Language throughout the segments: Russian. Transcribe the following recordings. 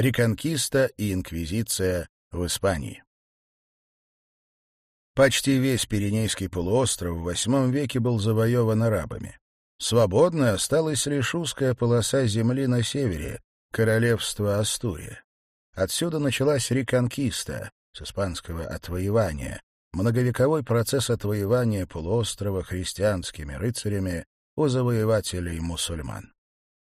Реконкиста и Инквизиция в Испании. Почти весь Пиренейский полуостров в VIII веке был завоеван арабами. Свободной осталась лишь узкая полоса земли на севере, королевство Астурия. Отсюда началась реконкиста, с испанского отвоевания, многовековой процесс отвоевания полуострова христианскими рыцарями у завоевателей мусульман.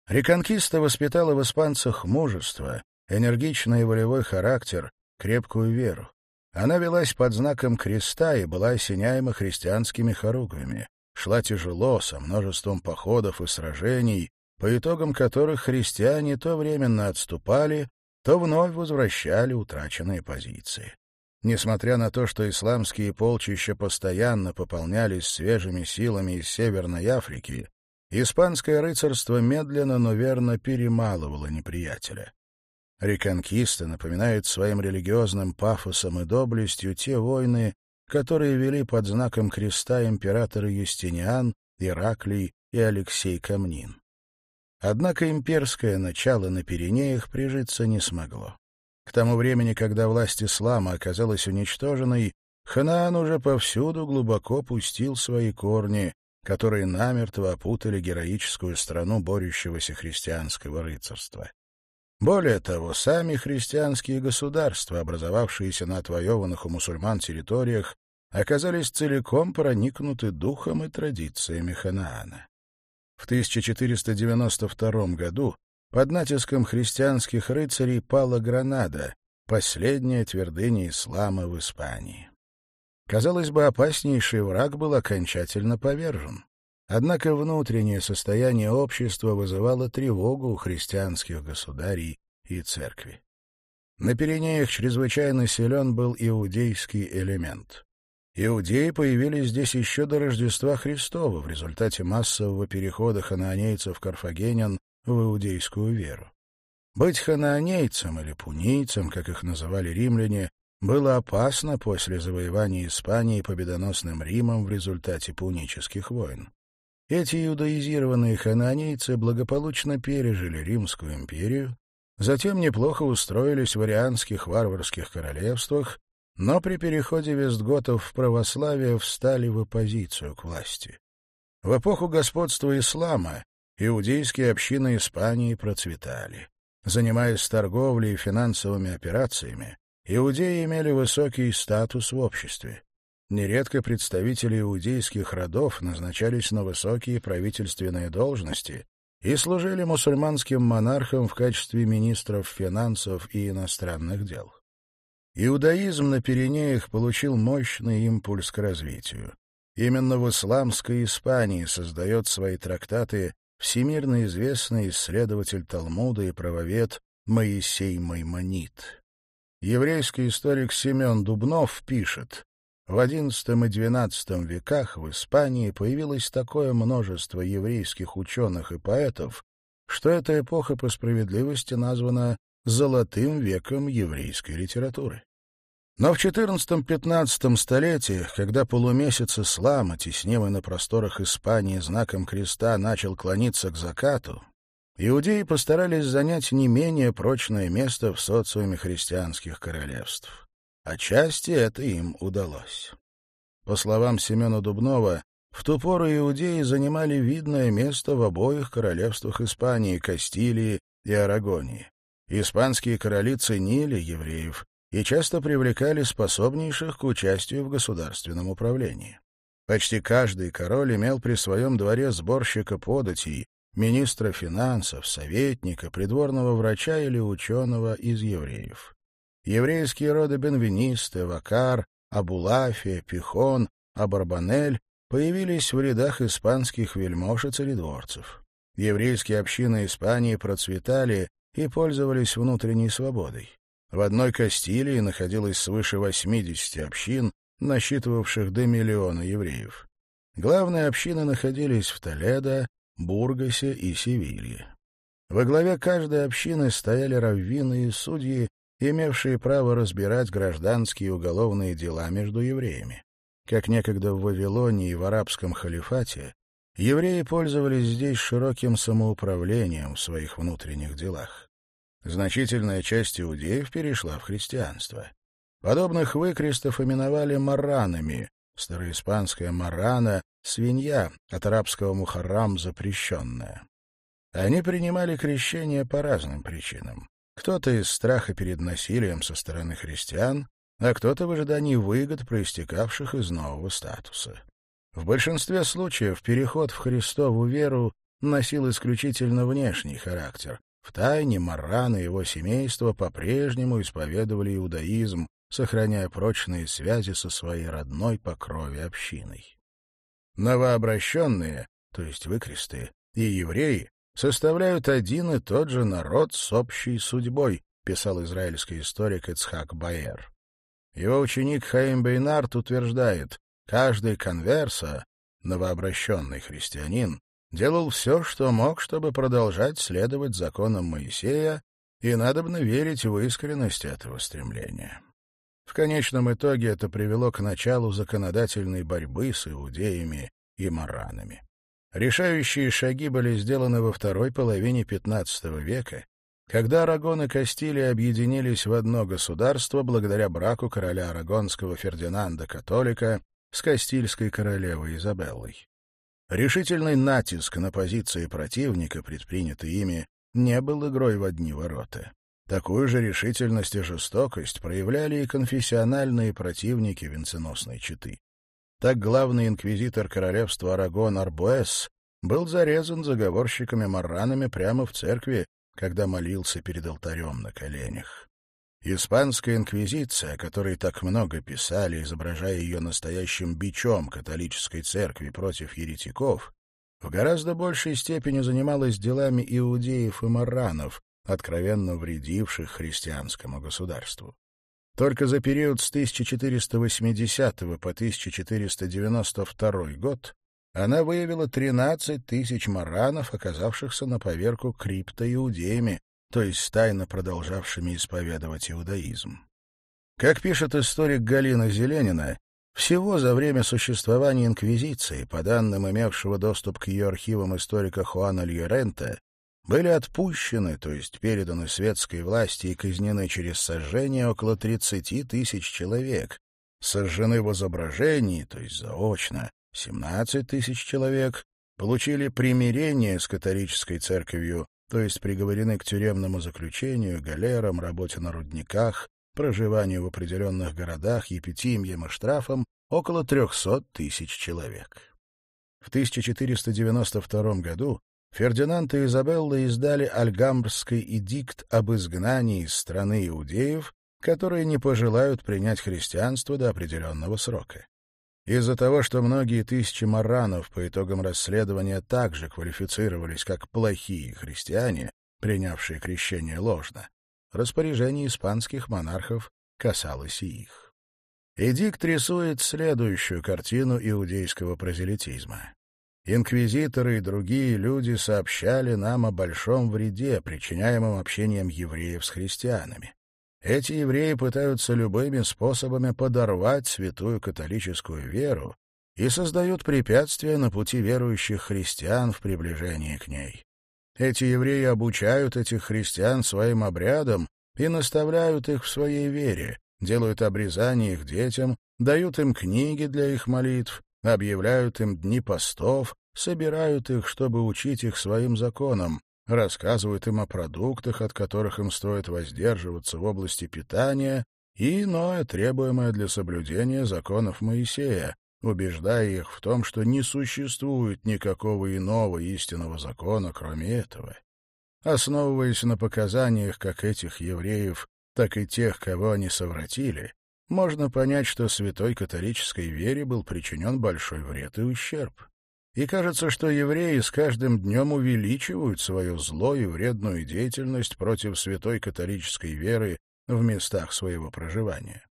Реконкиста воспитала в испанцах мужество, энергичный и волевой характер, крепкую веру. Она велась под знаком креста и была осеняема христианскими хоругвями. Шла тяжело, со множеством походов и сражений, по итогам которых христиане то временно отступали, то вновь возвращали утраченные позиции. Несмотря на то, что исламские полчища постоянно пополнялись свежими силами из Северной Африки, испанское рыцарство медленно, но верно перемалывало неприятеля. Реконкиста напоминает своим религиозным пафосом и доблестью те войны, которые вели под знаком креста императоры Юстиниан, Ираклий и Алексей Камнин. Однако имперское начало на Пиренеях прижиться не смогло. К тому времени, когда власть ислама оказалась уничтоженной, Ханаан уже повсюду глубоко пустил свои корни, которые намертво опутали героическую страну борющегося христианского рыцарства. Более того, сами христианские государства, образовавшиеся на отвоеванных у мусульман территориях, оказались целиком проникнуты духом и традициями Ханаана. В 1492 году под натиском христианских рыцарей пала Гранада, последняя твердыня ислама в Испании. Казалось бы, опаснейший враг был окончательно повержен. Однако внутреннее состояние общества вызывало тревогу у христианских государей и церкви. На Пиренеях чрезвычайно силен был иудейский элемент. Иудеи появились здесь еще до Рождества Христова в результате массового перехода ханаанейцев-карфагенян в иудейскую веру. Быть ханаанейцем или пунийцем, как их называли римляне, было опасно после завоевания Испании победоносным Римом в результате пунических войн. Эти иудаизированные хананийцы благополучно пережили Римскую империю, затем неплохо устроились в арианских варварских королевствах, но при переходе вестготов в православие встали в оппозицию к власти. В эпоху господства ислама иудейские общины Испании процветали. Занимаясь торговлей и финансовыми операциями, иудеи имели высокий статус в обществе. Нередко представители иудейских родов назначались на высокие правительственные должности и служили мусульманским монархам в качестве министров финансов и иностранных дел. Иудаизм на Пиренеях получил мощный импульс к развитию. Именно в исламской Испании создает свои трактаты всемирно известный исследователь Талмуда и правовед Моисей Маймонит. Еврейский историк Семен Дубнов пишет, в XI и XII веках в Испании появилось такое множество еврейских ученых и поэтов, что эта эпоха по справедливости названа «золотым веком еврейской литературы». Но в XIV-XV столетиях, когда полумесяц ислама, теснимый на просторах Испании знаком креста, начал клониться к закату, иудеи постарались занять не менее прочное место в социуме христианских королевств. Отчасти это им удалось. По словам Семена Дубнова, в ту пору иудеи занимали видное место в обоих королевствах Испании, Кастилии и Арагонии. Испанские короли ценили евреев и часто привлекали способнейших к участию в государственном управлении. Почти каждый король имел при своем дворе сборщика податей, министра финансов, советника, придворного врача или ученого из евреев. Еврейские роды Бенвенисты, Вакар, Абулафия, Пихон, Абарбанель появились в рядах испанских вельмож и царедворцев. Еврейские общины Испании процветали и пользовались внутренней свободой. В одной Кастилии находилось свыше 80 общин, насчитывавших до миллиона евреев. Главные общины находились в Толедо, Бургасе и Севилье. Во главе каждой общины стояли раввины и судьи, имевшие право разбирать гражданские и уголовные дела между евреями. Как некогда в Вавилоне и в арабском халифате, евреи пользовались здесь широким самоуправлением в своих внутренних делах. Значительная часть иудеев перешла в христианство. Подобных выкрестов именовали маранами, староиспанская марана — свинья, от арабского мухарам запрещенная. Они принимали крещение по разным причинам. Кто-то из страха перед насилием со стороны христиан, а кто-то в ожидании выгод, проистекавших из нового статуса. В большинстве случаев переход в Христову веру носил исключительно внешний характер. В тайне Маран и его семейство по-прежнему исповедовали иудаизм, сохраняя прочные связи со своей родной по крови общиной. Новообращенные, то есть выкресты, и евреи составляют один и тот же народ с общей судьбой, писал израильский историк Ицхак Баер. Его ученик Хаим Бейнард утверждает, каждый конверса, новообращенный христианин, делал все, что мог, чтобы продолжать следовать законам Моисея, и надобно верить в искренность этого стремления. В конечном итоге это привело к началу законодательной борьбы с иудеями и маранами. Решающие шаги были сделаны во второй половине XV века, когда Арагон и Кастилия объединились в одно государство благодаря браку короля арагонского Фердинанда Католика с кастильской королевой Изабеллой. Решительный натиск на позиции противника, предпринятый ими, не был игрой в одни ворота. Такую же решительность и жестокость проявляли и конфессиональные противники венценосной четы. Так главный инквизитор королевства Арагон Арбуэс был зарезан заговорщиками-марранами прямо в церкви, когда молился перед алтарем на коленях. Испанская инквизиция, о которой так много писали, изображая ее настоящим бичом католической церкви против еретиков, в гораздо большей степени занималась делами иудеев и марранов, откровенно вредивших христианскому государству. Только за период с 1480 по 1492 год она выявила 13 тысяч маранов, оказавшихся на поверку криптоиудеями, то есть тайно продолжавшими исповедовать иудаизм. Как пишет историк Галина Зеленина, всего за время существования Инквизиции, по данным имевшего доступ к ее архивам историка Хуана Льорента, были отпущены, то есть переданы светской власти и казнены через сожжение около 30 тысяч человек, сожжены в изображении, то есть заочно, 17 тысяч человек, получили примирение с католической церковью, то есть приговорены к тюремному заключению, галерам, работе на рудниках, проживанию в определенных городах, епитимьям и штрафам около 300 тысяч человек. В 1492 году Фердинанд и Изабелла издали Альгамбрский эдикт об изгнании из страны иудеев, которые не пожелают принять христианство до определенного срока. Из-за того, что многие тысячи маранов по итогам расследования также квалифицировались как плохие христиане, принявшие крещение ложно, распоряжение испанских монархов касалось и их. Эдикт рисует следующую картину иудейского прозелитизма. Инквизиторы и другие люди сообщали нам о большом вреде, причиняемом общением евреев с христианами. Эти евреи пытаются любыми способами подорвать святую католическую веру и создают препятствия на пути верующих христиан в приближении к ней. Эти евреи обучают этих христиан своим обрядам и наставляют их в своей вере, делают обрезание их детям, дают им книги для их молитв, объявляют им дни постов собирают их, чтобы учить их своим законам, рассказывают им о продуктах, от которых им стоит воздерживаться в области питания, и иное, требуемое для соблюдения законов Моисея, убеждая их в том, что не существует никакого иного истинного закона, кроме этого. Основываясь на показаниях как этих евреев, так и тех, кого они совратили, можно понять, что святой католической вере был причинен большой вред и ущерб. И кажется, что евреи с каждым днем увеличивают свою зло и вредную деятельность против святой католической веры в местах своего проживания.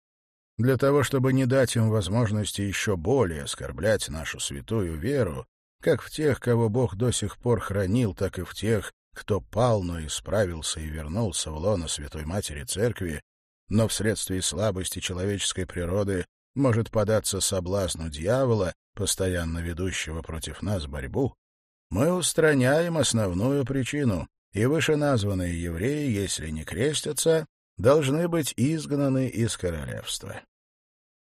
Для того, чтобы не дать им возможности еще более оскорблять нашу святую веру, как в тех, кого Бог до сих пор хранил, так и в тех, кто пал, но исправился и вернулся в лоно Святой Матери Церкви, но вследствие слабости человеческой природы может податься соблазну дьявола постоянно ведущего против нас борьбу, мы устраняем основную причину, и вышеназванные евреи, если не крестятся, должны быть изгнаны из королевства.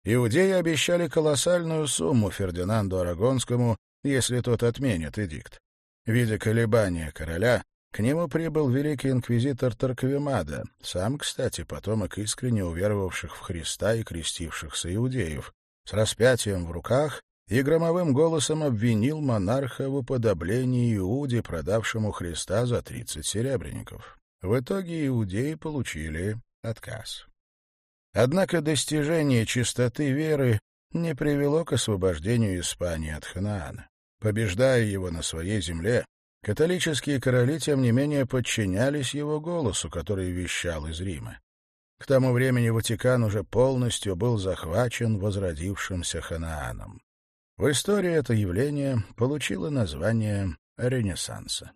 Иудеи обещали колоссальную сумму Фердинанду Арагонскому, если тот отменит эдикт. Видя колебания короля, к нему прибыл великий инквизитор Тарквимада, сам, кстати, потомок искренне уверовавших в Христа и крестившихся иудеев, с распятием в руках и громовым голосом обвинил монарха в уподоблении Иуде, продавшему Христа за тридцать серебряников. В итоге иудеи получили отказ. Однако достижение чистоты веры не привело к освобождению Испании от Ханаана. Побеждая его на своей земле, католические короли, тем не менее, подчинялись его голосу, который вещал из Рима. К тому времени Ватикан уже полностью был захвачен возродившимся Ханааном. В истории это явление получило название Ренессанса.